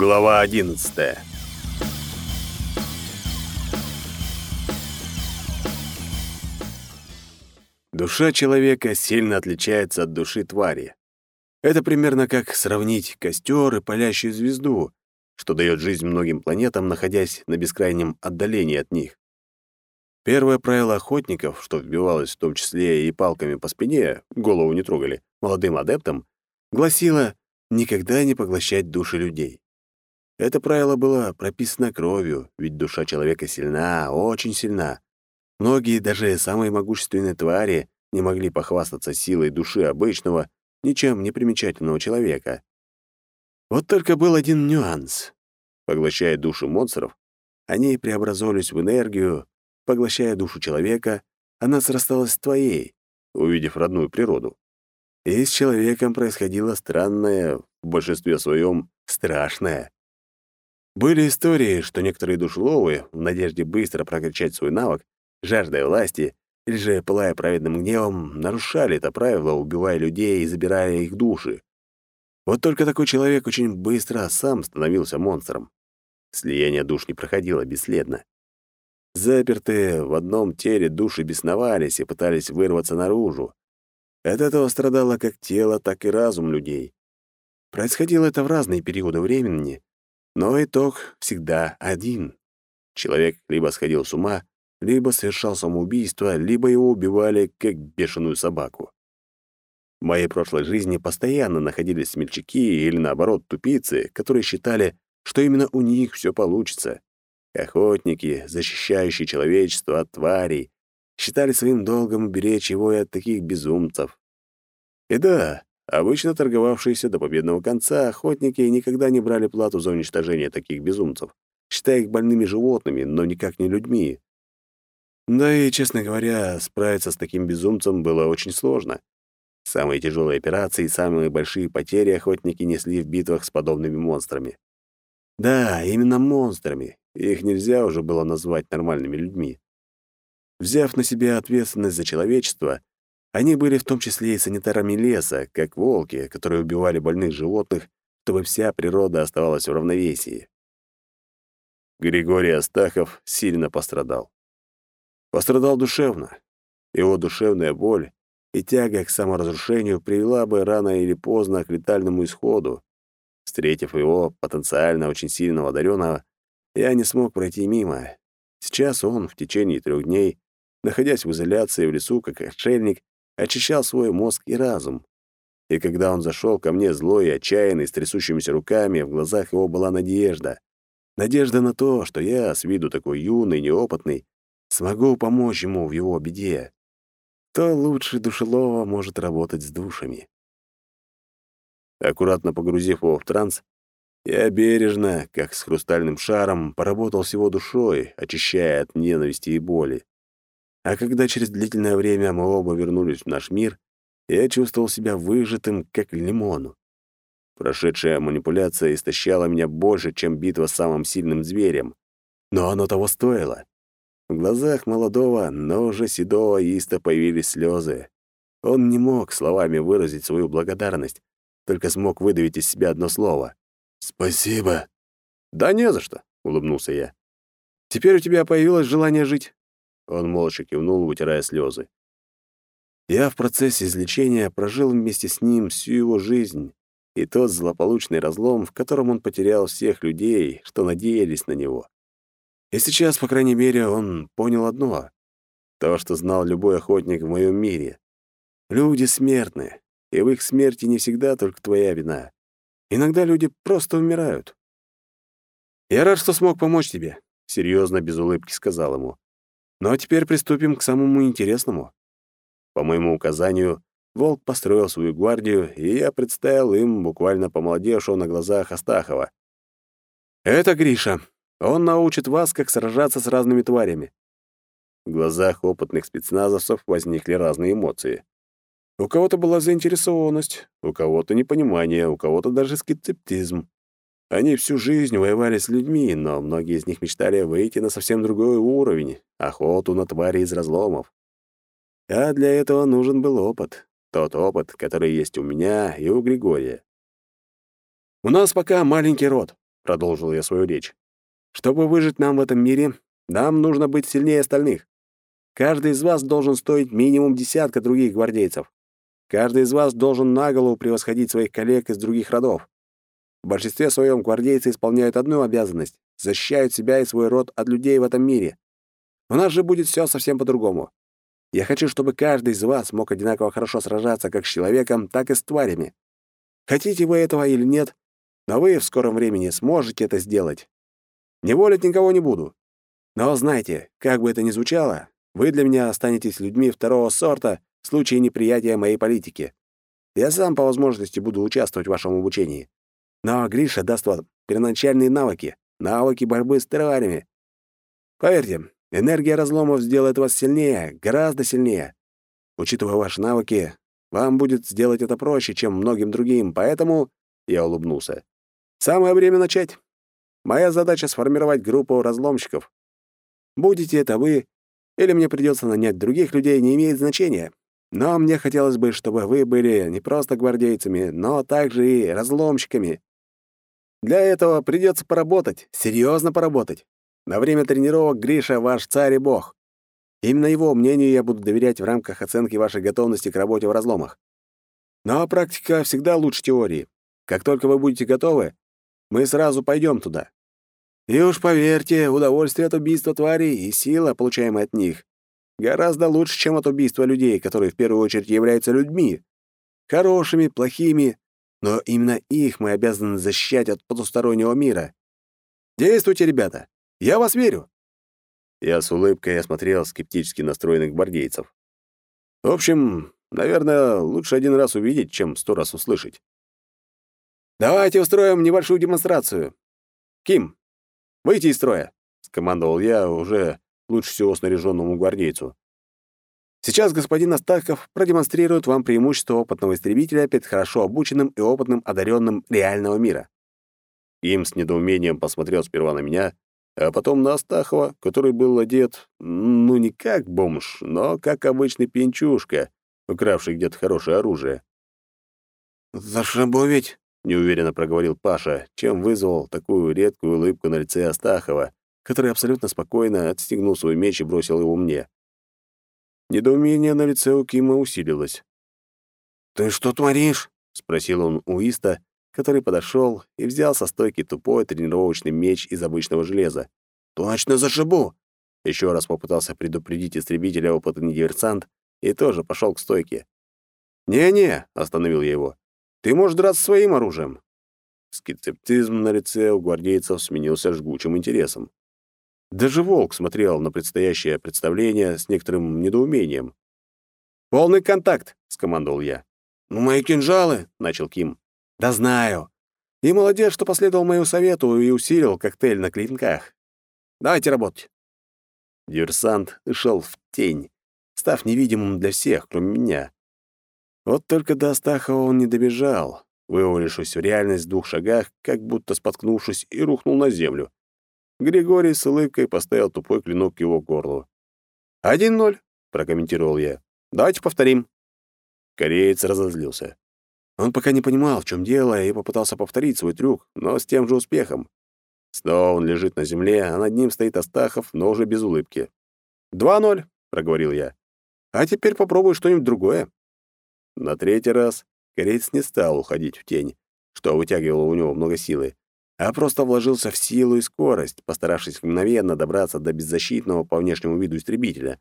Глава 11. Душа человека сильно отличается от души твари. Это примерно как сравнить костер и палящую звезду, что дает жизнь многим планетам, находясь на бескрайнем отдалении от них. Первое правило охотников, что вбивалось в том числе и палками по спине, голову не трогали, молодым адептам, гласило никогда не поглощать души людей. Это правило было прописано кровью, ведь душа человека сильна, очень сильна. Многие, даже самые могущественные твари, не могли похвастаться силой души обычного, ничем не примечательного человека. Вот только был один нюанс. Поглощая душу монстров, они преобразовались в энергию, поглощая душу человека, она срасталась с твоей, увидев родную природу. И с человеком происходило странное, в большинстве своем страшное. Были истории, что некоторые душеловы, в надежде быстро прокачать свой навык, жаждая власти или же пылая праведным гневом, нарушали это правило, убивая людей и забирая их души. Вот только такой человек очень быстро сам становился монстром. Слияние душ не проходило бесследно. Запертые в одном теле души бесновались и пытались вырваться наружу. От этого страдало как тело, так и разум людей. Происходило это в разные периоды времени, но итог всегда один. Человек либо сходил с ума, либо совершал самоубийство, либо его убивали, как бешеную собаку. В моей прошлой жизни постоянно находились смельчаки или, наоборот, тупицы, которые считали, что именно у них все получится. Охотники, защищающие человечество от тварей, считали своим долгом уберечь его и от таких безумцев. И да, Обычно торговавшиеся до победного конца охотники никогда не брали плату за уничтожение таких безумцев, считая их больными животными, но никак не людьми. Да и, честно говоря, справиться с таким безумцем было очень сложно. Самые тяжелые операции и самые большие потери охотники несли в битвах с подобными монстрами. Да, именно монстрами. Их нельзя уже было назвать нормальными людьми. Взяв на себя ответственность за человечество, они были в том числе и санитарами леса, как волки, которые убивали больных животных, чтобы вся природа оставалась в равновесии. Григорий Астахов сильно пострадал. Пострадал душевно. Его душевная боль и тяга к саморазрушению привела бы рано или поздно к летальному исходу. Встретив его, потенциально очень сильного одаренного, я не смог пройти мимо. Сейчас он в течение трех дней, находясь в изоляции в лесу как отшельник, очищал свой мозг и разум. И когда он зашел ко мне злой и отчаянный, с трясущимися руками, в глазах его была надежда. Надежда на то, что я, с виду такой юный, неопытный, смогу помочь ему в его беде. То лучше душелова может работать с душами. Аккуратно погрузив его в транс, я бережно, как с хрустальным шаром, поработал с его душой, очищая от ненависти и боли. А когда через длительное время мы оба вернулись в наш мир, я чувствовал себя выжатым, как лимон. Прошедшая манипуляция истощала меня больше, чем битва с самым сильным зверем. Но оно того стоило. В глазах молодого, но уже седого иста появились слезы. Он не мог словами выразить свою благодарность, только смог выдавить из себя одно слово. «Спасибо». «Да не за что», — улыбнулся я. «Теперь у тебя появилось желание жить. Он молча кивнул, вытирая слезы. Я в процессе излечения прожил вместе с ним всю его жизнь и тот злополучный разлом, в котором он потерял всех людей, что надеялись на него. И сейчас, по крайней мере, он понял одно — то, что знал любой охотник в моем мире. Люди смертны, и в их смерти не всегда только твоя вина. Иногда люди просто умирают. «Я рад, что смог помочь тебе», — серьезно, без улыбки сказал ему. Ну а теперь приступим к самому интересному. По моему указанию, Волк построил свою гвардию, и я представил им буквально помолодевшего на глазах Астахова. «Это Гриша. Он научит вас, как сражаться с разными тварями». В глазах опытных спецназовцев возникли разные эмоции. У кого-то была заинтересованность, у кого-то непонимание, у кого-то даже скептицизм. Они всю жизнь воевали с людьми, но многие из них мечтали выйти на совсем другой уровень — охоту на твари из разломов. А для этого нужен был опыт. Тот опыт, который есть у меня и у Григория. «У нас пока маленький род», — продолжил я свою речь. «Чтобы выжить нам в этом мире, нам нужно быть сильнее остальных. Каждый из вас должен стоить минимум десятка других гвардейцев. Каждый из вас должен наголову превосходить своих коллег из других родов. В большинстве своем гвардейцы исполняют одну обязанность — защищают себя и свой род от людей в этом мире. У нас же будет все совсем по-другому. Я хочу, чтобы каждый из вас мог одинаково хорошо сражаться как с человеком, так и с тварями. Хотите вы этого или нет, но вы в скором времени сможете это сделать. Не волить никого не буду. Но знаете, как бы это ни звучало, вы для меня останетесь людьми второго сорта в случае неприятия моей политики. Я сам по возможности буду участвовать в вашем обучении. Но Гриша даст вам первоначальные навыки, навыки борьбы с террариями. Поверьте, энергия разломов сделает вас сильнее, гораздо сильнее. Учитывая ваши навыки, вам будет сделать это проще, чем многим другим, поэтому...» Я улыбнулся. «Самое время начать. Моя задача — сформировать группу разломщиков. Будете это вы, или мне придется нанять других людей, не имеет значения. Но мне хотелось бы, чтобы вы были не просто гвардейцами, но также и разломщиками. Для этого придется поработать, серьезно поработать. На время тренировок Гриша — ваш царь и бог. Именно его мнению я буду доверять в рамках оценки вашей готовности к работе в разломах. Но практика всегда лучше теории. Как только вы будете готовы, мы сразу пойдем туда. И уж поверьте, удовольствие от убийства тварей и сила, получаемая от них, гораздо лучше, чем от убийства людей, которые в первую очередь являются людьми. Хорошими, плохими, но именно их мы обязаны защищать от потустороннего мира. Действуйте, ребята! Я вас верю!» Я с улыбкой осмотрел скептически настроенных гвардейцев. В общем, наверное, лучше один раз увидеть, чем сто раз услышать. «Давайте устроим небольшую демонстрацию. Ким, выйти из строя!» — скомандовал я уже лучше всего снаряженному гвардейцу. Сейчас господин Астахов продемонстрирует вам преимущество опытного истребителя перед хорошо обученным и опытным одаренным реального мира». Им с недоумением посмотрел сперва на меня, а потом на Астахова, который был одет, ну, не как бомж, но как обычный пенчушка, укравший где-то хорошее оружие. «Зашибовить?» — неуверенно проговорил Паша, чем вызвал такую редкую улыбку на лице Астахова, который абсолютно спокойно отстегнул свой меч и бросил его мне. Недоумение на лице у Кима усилилось. «Ты что творишь?» — спросил он у Иста, который подошел и взял со стойки тупой тренировочный меч из обычного железа. «Точно зашибу!» Еще раз попытался предупредить истребителя опытный диверсант и тоже пошел к стойке. «Не-не», — остановил я его, — «ты можешь драться своим оружием». Скептицизм на лице у гвардейцев сменился жгучим интересом. Даже волк смотрел на предстоящее представление с некоторым недоумением. «Полный контакт!» — скомандовал я. «Ну, мои кинжалы!» — начал Ким. «Да знаю!» И молодец, что последовал моему совету и усилил коктейль на клинках. «Давайте работать!» Диверсант шел в тень, став невидимым для всех, кроме меня. Вот только до Астахова он не добежал, вывалившись в реальность в двух шагах, как будто споткнувшись и рухнул на землю. Григорий с улыбкой поставил тупой клинок к его горлу. «Один ноль», — прокомментировал я. «Давайте повторим». Кореец разозлился. Он пока не понимал, в чем дело, и попытался повторить свой трюк, но с тем же успехом. Снова он лежит на земле, а над ним стоит Астахов, но уже без улыбки. «Два ноль», — проговорил я. «А теперь попробую что-нибудь другое». На третий раз кореец не стал уходить в тень, что вытягивало у него много силы, а просто вложился в силу и скорость, постаравшись мгновенно добраться до беззащитного по внешнему виду истребителя.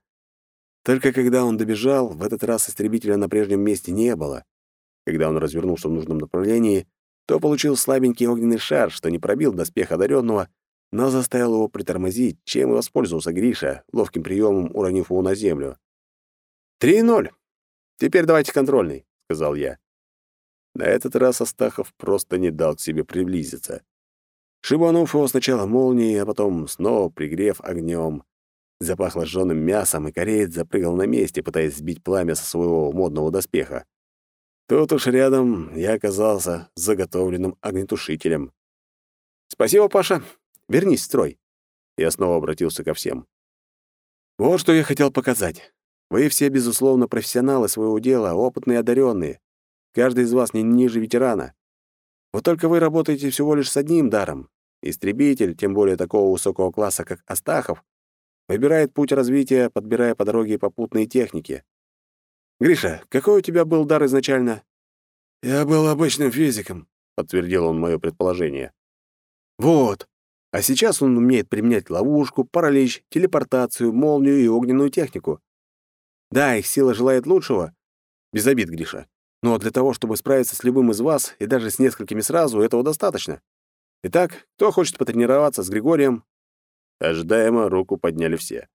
Только когда он добежал, в этот раз истребителя на прежнем месте не было. Когда он развернулся в нужном направлении, то получил слабенький огненный шар, что не пробил доспех одаренного, но заставил его притормозить, чем и воспользовался Гриша, ловким приемом уронив его на землю. «Три ноль! Теперь давайте контрольный», — сказал я. На этот раз Астахов просто не дал к себе приблизиться шибанув его сначала молнией, а потом снова пригрев огнем. Запахло жженым мясом, и кореец запрыгал на месте, пытаясь сбить пламя со своего модного доспеха. Тут уж рядом я оказался с заготовленным огнетушителем. «Спасибо, Паша. Вернись в строй». Я снова обратился ко всем. «Вот что я хотел показать. Вы все, безусловно, профессионалы своего дела, опытные и одаренные. Каждый из вас не ниже ветерана. Вот только вы работаете всего лишь с одним даром. Истребитель, тем более такого высокого класса, как Астахов, выбирает путь развития, подбирая по дороге попутные техники. «Гриша, какой у тебя был дар изначально?» «Я был обычным физиком», — подтвердил он мое предположение. «Вот. А сейчас он умеет применять ловушку, паралич, телепортацию, молнию и огненную технику. Да, их сила желает лучшего. Без обид, Гриша. Но для того, чтобы справиться с любым из вас, и даже с несколькими сразу, этого достаточно. Итак, кто хочет потренироваться с Григорием?» Ожидаемо руку подняли все.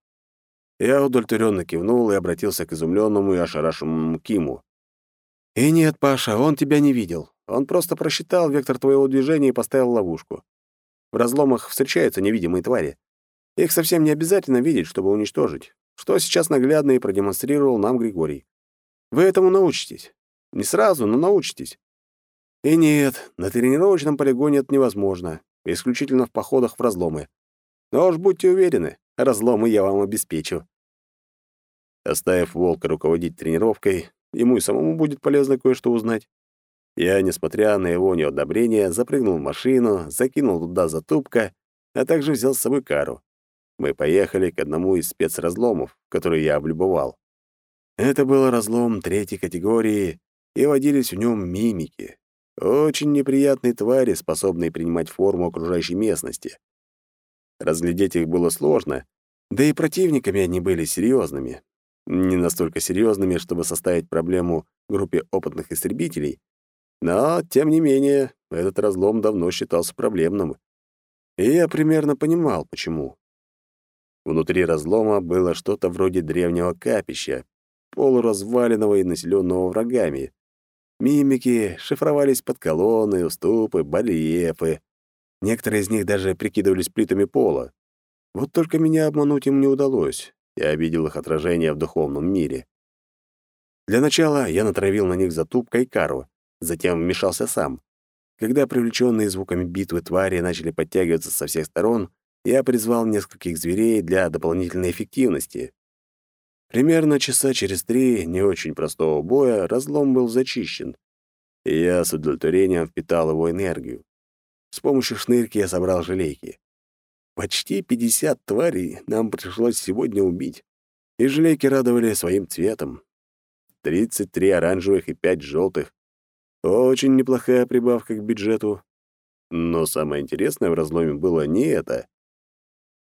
Я удовлетворенно кивнул и обратился к изумленному и ошарашенному Киму. «И нет, Паша, он тебя не видел. Он просто просчитал вектор твоего движения и поставил ловушку. В разломах встречаются невидимые твари. Их совсем не обязательно видеть, чтобы уничтожить, что сейчас наглядно и продемонстрировал нам Григорий. Вы этому научитесь. Не сразу, но научитесь. И нет, на тренировочном полигоне это невозможно, исключительно в походах в разломы. Но уж будьте уверены, разломы я вам обеспечу. Оставив Волка руководить тренировкой, ему и самому будет полезно кое-что узнать. Я, несмотря на его неодобрение, запрыгнул в машину, закинул туда затупка, а также взял с собой кару. Мы поехали к одному из спецразломов, который я облюбовал. Это был разлом третьей категории и водились в нем мимики. Очень неприятные твари, способные принимать форму окружающей местности. Разглядеть их было сложно, да и противниками они были серьезными. Не настолько серьезными, чтобы составить проблему группе опытных истребителей, но, тем не менее, этот разлом давно считался проблемным. И я примерно понимал, почему. Внутри разлома было что-то вроде древнего капища, полуразваленного и населенного врагами. Мимики шифровались под колонны, уступы, барельефы. Некоторые из них даже прикидывались плитами пола. Вот только меня обмануть им не удалось. Я обидел их отражение в духовном мире. Для начала я натравил на них затупка и кару, затем вмешался сам. Когда привлеченные звуками битвы твари начали подтягиваться со всех сторон, я призвал нескольких зверей для дополнительной эффективности. Примерно часа через три не очень простого боя разлом был зачищен, и я с удовлетворением впитал его энергию. С помощью шнырки я собрал желейки. Почти 50 тварей нам пришлось сегодня убить, и желейки радовали своим цветом. 33 оранжевых и 5 желтых. Очень неплохая прибавка к бюджету. Но самое интересное в разломе было не это,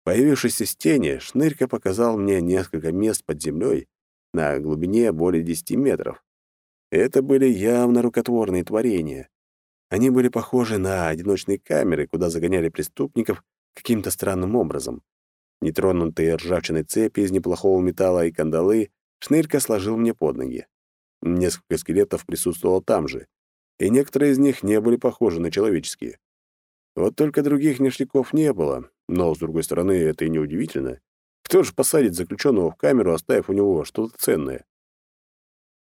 Появившись из тени, шнырька показал мне несколько мест под землей на глубине более 10 метров. Это были явно рукотворные творения. Они были похожи на одиночные камеры, куда загоняли преступников каким-то странным образом. Нетронутые ржавчиной цепи из неплохого металла и кандалы шнырька сложил мне под ноги. Несколько скелетов присутствовало там же, и некоторые из них не были похожи на человеческие. Вот только других ништяков не было, но, с другой стороны, это и не удивительно. Кто же посадит заключенного в камеру, оставив у него что-то ценное?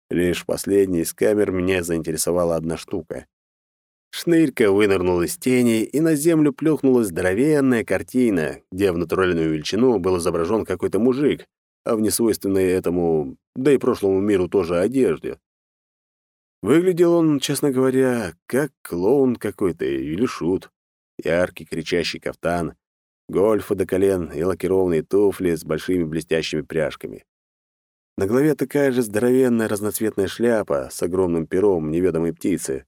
Лишь последней из камер меня заинтересовала одна штука. Шнырька вынырнул из тени, и на землю плюхнулась здоровенная картина, где в натуральную величину был изображен какой-то мужик, а в несвойственной этому, да и прошлому миру тоже одежде. Выглядел он, честно говоря, как клоун какой-то или шут. Яркий кричащий кафтан, гольфы до колен и лакированные туфли с большими блестящими пряжками. На голове такая же здоровенная разноцветная шляпа с огромным пером неведомой птицы.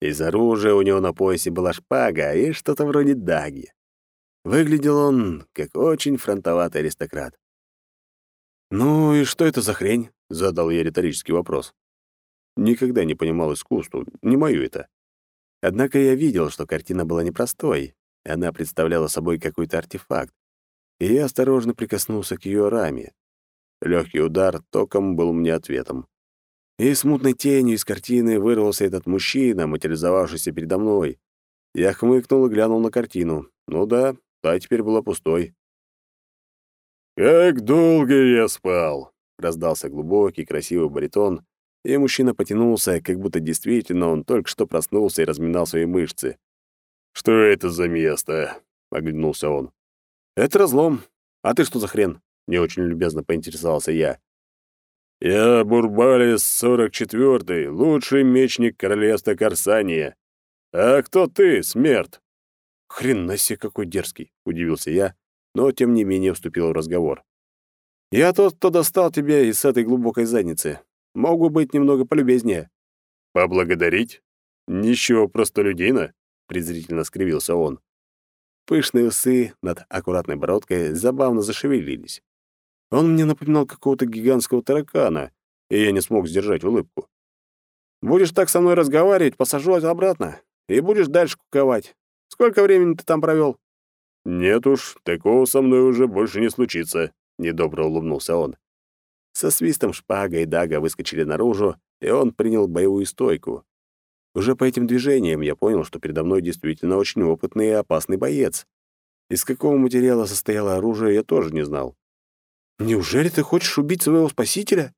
Из оружия у него на поясе была шпага и что-то вроде даги. Выглядел он как очень фронтоватый аристократ. «Ну и что это за хрень?» — задал я риторический вопрос. Никогда не понимал искусству, не мою это. Однако я видел, что картина была непростой, она представляла собой какой-то артефакт, и я осторожно прикоснулся к ее раме. Легкий удар током был мне ответом. И смутной тенью из картины вырвался этот мужчина, материализовавшийся передо мной. Я хмыкнул и глянул на картину. Ну да, та теперь была пустой. «Как долго я спал!» — раздался глубокий, красивый баритон, и мужчина потянулся, как будто действительно он только что проснулся и разминал свои мышцы. «Что это за место?» — оглянулся он. «Это разлом. А ты что за хрен?» — не очень любезно поинтересовался я. «Я Бурбалис, сорок четвертый, лучший мечник королевства Корсания. А кто ты, смерть?» «Хрен на себе, какой дерзкий!» — удивился я, но тем не менее вступил в разговор. «Я тот, кто достал тебя из этой глубокой задницы. Могу быть немного полюбезнее». «Поблагодарить? Ничего простолюдина?» презрительно скривился он. Пышные усы над аккуратной бородкой забавно зашевелились. Он мне напоминал какого-то гигантского таракана, и я не смог сдержать улыбку. «Будешь так со мной разговаривать, посажу обратно, и будешь дальше куковать. Сколько времени ты там провел? «Нет уж, такого со мной уже больше не случится», — недобро улыбнулся он. Со свистом шпага и дага выскочили наружу, и он принял боевую стойку. Уже по этим движениям я понял, что передо мной действительно очень опытный и опасный боец. Из какого материала состояло оружие, я тоже не знал. «Неужели ты хочешь убить своего спасителя?»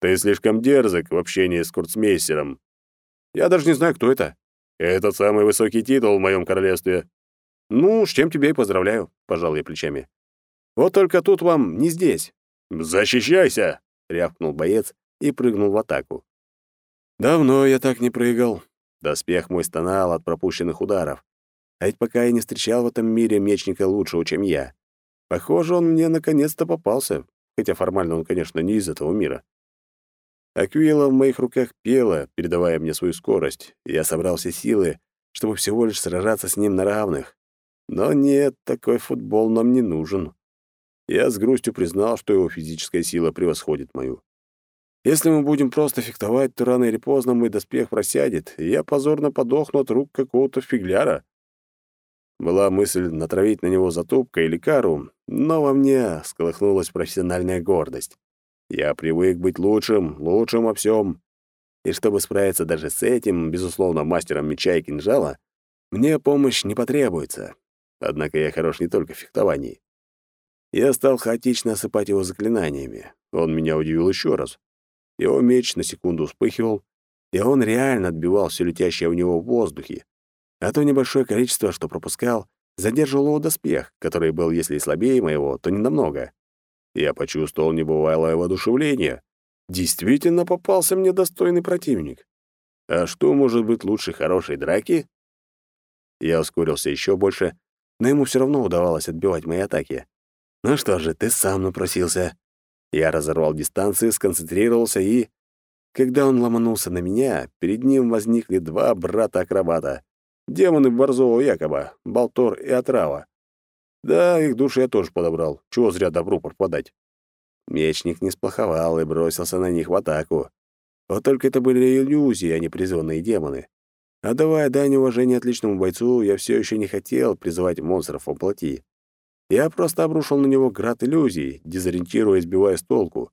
«Ты слишком дерзок в общении с курцмейстером. Я даже не знаю, кто это. Этот самый высокий титул в моем королевстве». «Ну, с чем тебя и поздравляю», — пожал я плечами. «Вот только тут вам не здесь». «Защищайся!» — рявкнул боец и прыгнул в атаку. Давно я так не прыгал. Доспех мой стонал от пропущенных ударов. А ведь пока я не встречал в этом мире мечника лучшего, чем я. Похоже, он мне наконец-то попался, хотя формально он, конечно, не из этого мира. Аквила в моих руках пела, передавая мне свою скорость. Я собрал все силы, чтобы всего лишь сражаться с ним на равных. Но нет, такой футбол нам не нужен. Я с грустью признал, что его физическая сила превосходит мою. Если мы будем просто фехтовать, то рано или поздно мой доспех просядет, и я позорно подохну от рук какого-то фигляра. Была мысль натравить на него затупка или кару, но во мне сколыхнулась профессиональная гордость. Я привык быть лучшим, лучшим во всем. И чтобы справиться даже с этим, безусловно, мастером меча и кинжала, мне помощь не потребуется. Однако я хорош не только в фехтовании. Я стал хаотично осыпать его заклинаниями. Он меня удивил еще раз. Его меч на секунду вспыхивал, и он реально отбивал все летящее в него в воздухе. А то небольшое количество, что пропускал, задерживал его доспех, который был, если и слабее моего, то ненамного. Я почувствовал небывалое воодушевление. Действительно попался мне достойный противник. А что может быть лучше хорошей драки? Я ускорился еще больше, но ему все равно удавалось отбивать мои атаки. «Ну что же, ты сам напросился», я разорвал дистанции, сконцентрировался и... Когда он ломанулся на меня, перед ним возникли два брата-акробата. Демоны Борзового якобы, Болтор и Отрава. Да, их души я тоже подобрал. Чего зря добру пропадать. Мечник не сплоховал и бросился на них в атаку. Вот только это были иллюзии, а не призванные демоны. А Отдавая дань уважения отличному бойцу, я все еще не хотел призывать монстров во плоти. Я просто обрушил на него град иллюзий, дезориентируя и сбивая с толку.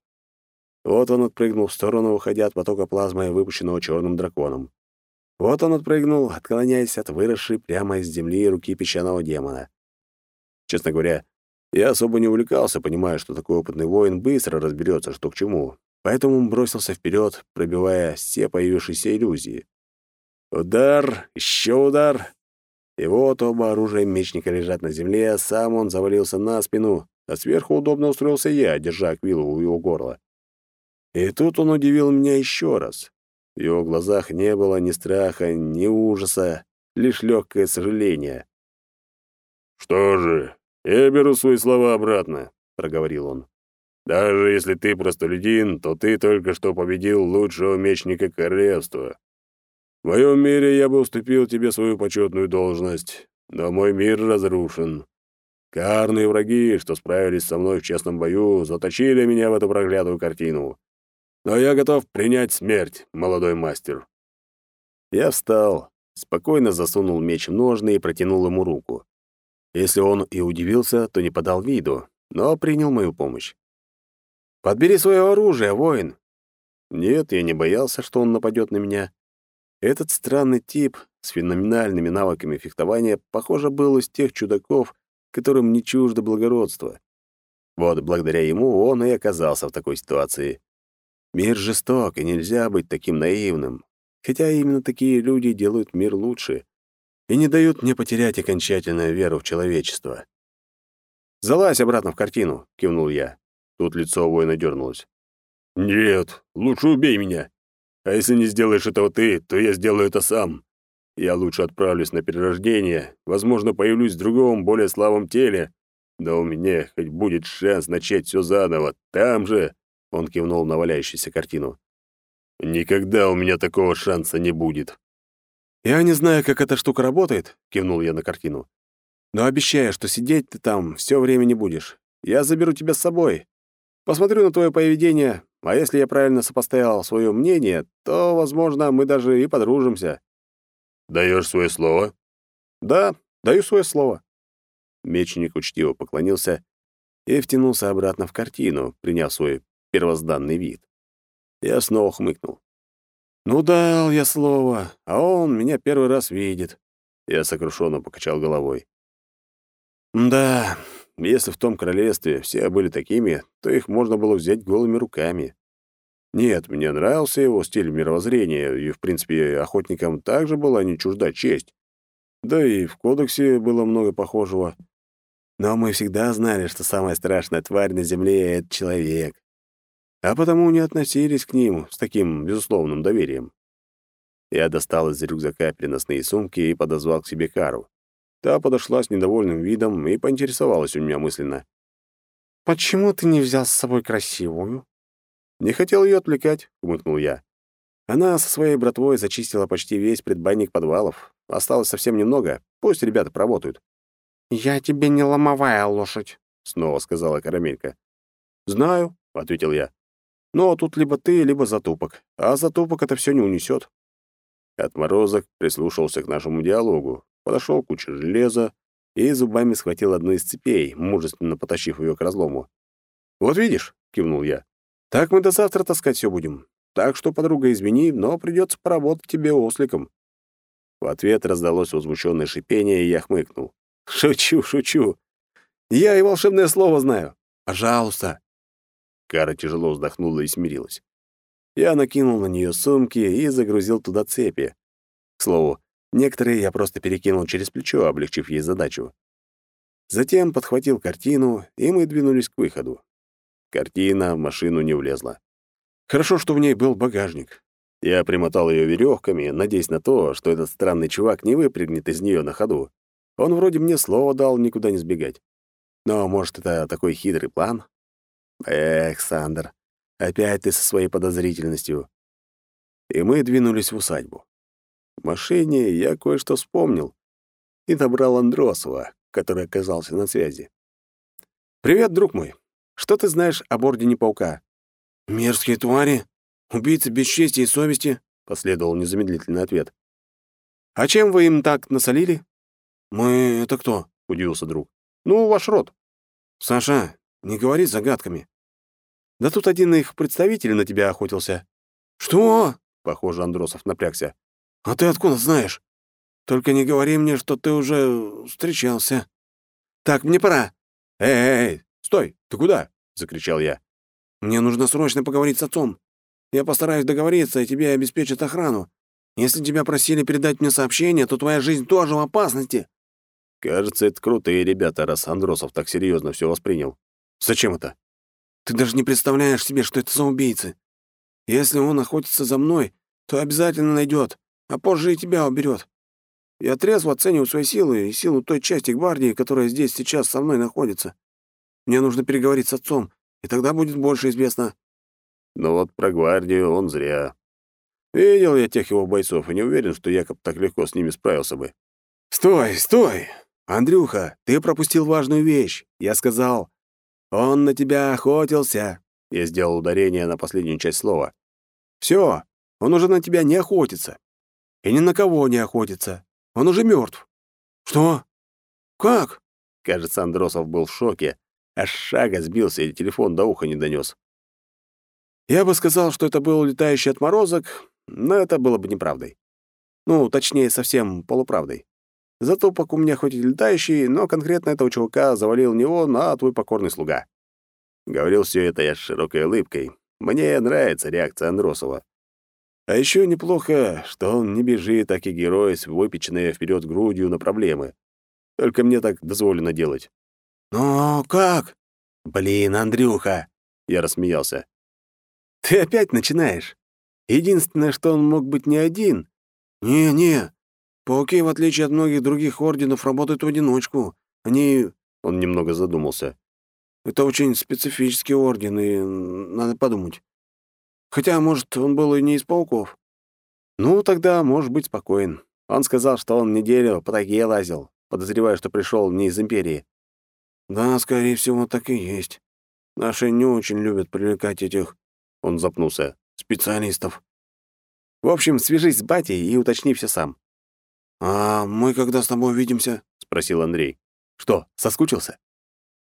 Вот он отпрыгнул в сторону, уходя от потока плазмы, выпущенного черным драконом. Вот он отпрыгнул, отклоняясь от выросшей прямо из земли руки песчаного демона. Честно говоря, я особо не увлекался, понимая, что такой опытный воин быстро разберется, что к чему, поэтому бросился вперед, пробивая все появившиеся иллюзии. Удар, еще удар, и вот оба оружия мечника лежат на земле, а сам он завалился на спину, а сверху удобно устроился я, держа аквилу у его горла. И тут он удивил меня еще раз. В его глазах не было ни страха, ни ужаса, лишь легкое сожаление. «Что же, я беру свои слова обратно», — проговорил он. «Даже если ты простолюдин, то ты только что победил лучшего мечника королевства. В моем мире я бы уступил тебе свою почетную должность, но мой мир разрушен. Карные враги, что справились со мной в честном бою, заточили меня в эту проклятую картину. Но я готов принять смерть, молодой мастер». Я встал, спокойно засунул меч в ножны и протянул ему руку. Если он и удивился, то не подал виду, но принял мою помощь. «Подбери свое оружие, воин!» Нет, я не боялся, что он нападет на меня. Этот странный тип с феноменальными навыками фехтования, похоже, был из тех чудаков, которым не чуждо благородство. Вот благодаря ему он и оказался в такой ситуации. Мир жесток, и нельзя быть таким наивным. Хотя именно такие люди делают мир лучше и не дают мне потерять окончательную веру в человечество. «Залазь обратно в картину», — кивнул я. Тут лицо воина дернулось. «Нет, лучше убей меня», а если не сделаешь этого ты, то я сделаю это сам. Я лучше отправлюсь на перерождение, возможно, появлюсь в другом, более слабом теле, да у меня хоть будет шанс начать все заново. Там же, он кивнул на валяющуюся картину. Никогда у меня такого шанса не будет. Я не знаю, как эта штука работает, кивнул я на картину. Но обещаю, что сидеть ты там все время не будешь. Я заберу тебя с собой. Посмотрю на твое поведение, а если я правильно сопоставил свое мнение, то, возможно, мы даже и подружимся». «Даешь свое слово?» «Да, даю свое слово». Мечник учтиво поклонился и втянулся обратно в картину, приняв свой первозданный вид. Я снова хмыкнул. «Ну, дал я слово, а он меня первый раз видит». Я сокрушенно покачал головой. «Да, если в том королевстве все были такими, то их можно было взять голыми руками. Нет, мне нравился его стиль мировоззрения, и, в принципе, охотникам также была не чужда честь. Да и в кодексе было много похожего. Но мы всегда знали, что самая страшная тварь на Земле — это человек. А потому не относились к ним с таким безусловным доверием. Я достал из рюкзака переносные сумки и подозвал к себе Кару. Та подошла с недовольным видом и поинтересовалась у меня мысленно. «Почему ты не взял с собой красивую?» «Не хотел ее отвлекать», — умыкнул я. Она со своей братвой зачистила почти весь предбанник подвалов. Осталось совсем немного, пусть ребята поработают. «Я тебе не ломовая лошадь», — снова сказала Карамелька. «Знаю», — ответил я. «Но тут либо ты, либо затупок. А затупок это все не унесет. Отморозок прислушался к нашему диалогу, подошел к куче железа и зубами схватил одну из цепей, мужественно потащив ее к разлому. «Вот видишь», — кивнул я, — «так мы до завтра таскать все будем. Так что, подруга, извини, но придется поработать тебе осликом». В ответ раздалось возмущенное шипение, и я хмыкнул. «Шучу, шучу. Я и волшебное слово знаю. Пожалуйста». Кара тяжело вздохнула и смирилась. Я накинул на нее сумки и загрузил туда цепи. К слову, Некоторые я просто перекинул через плечо, облегчив ей задачу. Затем подхватил картину, и мы двинулись к выходу. Картина в машину не влезла. Хорошо, что в ней был багажник. Я примотал ее верёвками, надеясь на то, что этот странный чувак не выпрыгнет из неё на ходу. Он вроде мне слово дал никуда не сбегать. Но, может, это такой хитрый план? Эх, Сандер, опять ты со своей подозрительностью. И мы двинулись в усадьбу. В машине я кое-что вспомнил и набрал Андросова, который оказался на связи. «Привет, друг мой. Что ты знаешь об Ордене Паука?» «Мерзкие твари, убийцы без чести и совести», — последовал незамедлительный ответ. «А чем вы им так насолили?» «Мы — это кто?» — удивился друг. «Ну, ваш род». «Саша, не говори загадками». «Да тут один их представитель на тебя охотился». «Что?» — похоже, Андросов напрягся. «А ты откуда знаешь? Только не говори мне, что ты уже встречался». «Так, мне пора». «Эй, эй, стой, ты куда?» — закричал я. «Мне нужно срочно поговорить с отцом. Я постараюсь договориться, и тебе обеспечат охрану. Если тебя просили передать мне сообщение, то твоя жизнь тоже в опасности». Кажется, это крутые ребята, раз Андросов так серьезно все воспринял. «Зачем это?» «Ты даже не представляешь себе, что это за убийцы. Если он охотится за мной, то обязательно найдет а позже и тебя уберет. Я трезво оцениваю свои силы и силу той части гвардии, которая здесь сейчас со мной находится. Мне нужно переговорить с отцом, и тогда будет больше известно». «Но вот про гвардию он зря. Видел я тех его бойцов и не уверен, что Якоб так легко с ними справился бы». «Стой, стой! Андрюха, ты пропустил важную вещь. Я сказал, он на тебя охотился». Я сделал ударение на последнюю часть слова. «Все, он уже на тебя не охотится и ни на кого не охотится. Он уже мертв. «Что? Как?» Кажется, Андросов был в шоке. Аж шага сбился, и телефон до уха не донёс. Я бы сказал, что это был летающий отморозок, но это было бы неправдой. Ну, точнее, совсем полуправдой. Затупок у меня хоть и летающий, но конкретно этого чувака завалил не он, а твой покорный слуга. Говорил все это я с широкой улыбкой. Мне нравится реакция Андросова. А еще неплохо, что он не бежит, а герой с выпеченной вперед грудью на проблемы. Только мне так дозволено делать. «Ну как?» «Блин, Андрюха!» — я рассмеялся. «Ты опять начинаешь. Единственное, что он мог быть не один». «Не-не, пауки, в отличие от многих других орденов, работают в одиночку. Они...» — он немного задумался. «Это очень специфический орден, и надо подумать. Хотя, может, он был и не из пауков. Ну, тогда можешь быть спокоен. Он сказал, что он неделю по таге лазил, подозревая, что пришел не из Империи. Да, скорее всего, так и есть. Наши не очень любят привлекать этих... Он запнулся. Специалистов. В общем, свяжись с батей и уточни все сам. «А мы когда с тобой увидимся?» — спросил Андрей. «Что, соскучился?»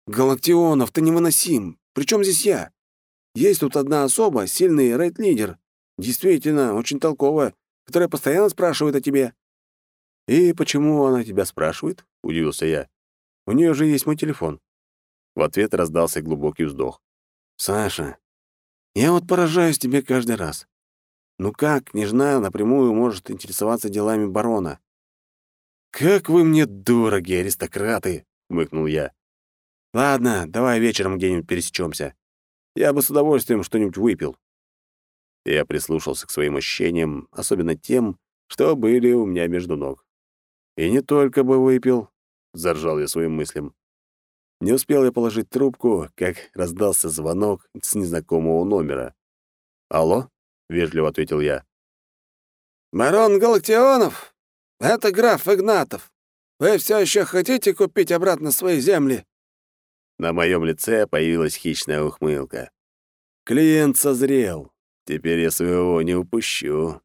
«Галактионов, ты невыносим! Причем здесь я? Есть тут одна особа, сильный рейд-лидер. Действительно, очень толковая, которая постоянно спрашивает о тебе». «И почему она тебя спрашивает?» — удивился я. «У нее же есть мой телефон». В ответ раздался глубокий вздох. «Саша, я вот поражаюсь тебе каждый раз. Ну как княжна напрямую может интересоваться делами барона?» «Как вы мне дороги, аристократы!» — хмыкнул я. «Ладно, давай вечером где-нибудь пересечемся. Я бы с удовольствием что-нибудь выпил. Я прислушался к своим ощущениям, особенно тем, что были у меня между ног. И не только бы выпил, заржал я своим мыслям. Не успел я положить трубку, как раздался звонок с незнакомого номера. «Алло?» — вежливо ответил я. «Барон Галактионов, это граф Игнатов. Вы все еще хотите купить обратно свои земли?» На моем лице появилась хищная ухмылка. «Клиент созрел. Теперь я своего не упущу».